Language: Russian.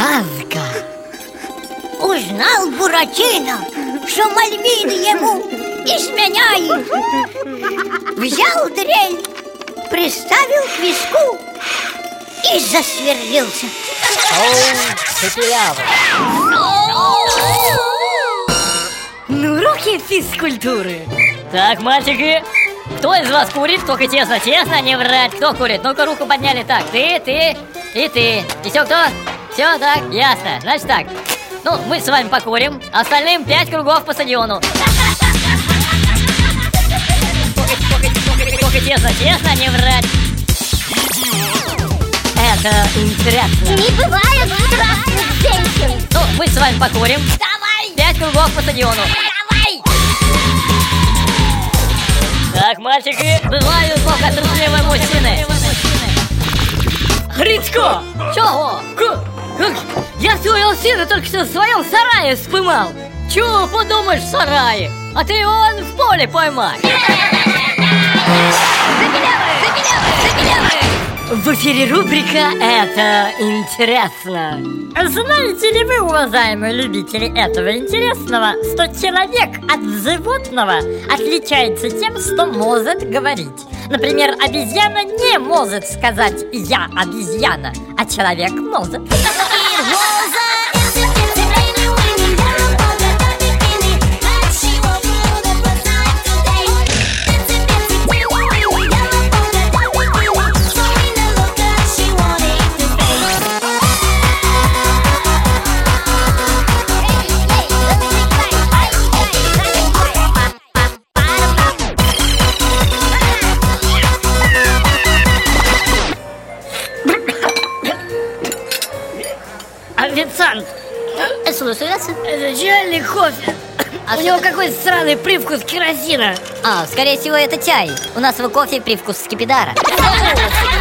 Правка. Узнал Буратино, что мальвины ему изменяет. Взял дрель, приставил к виску и засверлился. Ну, руки физкультуры. Так, мальчики, кто из вас курит? Только тесно, тесно, не врать. Кто курит? Ну-ка, руку подняли. Так, ты, ты и ты. Еще кто? Все, так, ясно. Значит так. Ну, мы с вами покурим, остальным пять кругов по стадиону. Тесно, тесно, не врать. Это интересно. Не бывает страстных женщин! Ну, мы с вами покурим. Давай! Пять кругов по стадиону. Давай! Так, мальчики, бывают только трусливые мужчины. Грицко! Чего? Как? Как? Я своего сына только что в своем сарае спымал Чего подумаешь в сарае? А ты он в поле поймай. В эфире рубрика «Это интересно» Знаете ли вы, уважаемые любители этого интересного, что человек от животного отличается тем, что может говорить? Например, обезьяна не может сказать «я обезьяна», а человек может. Слушай, это чай или кофе? А У него это? какой странный привкус керосина А, скорее всего, это чай. У нас в кофе привкус скипидара.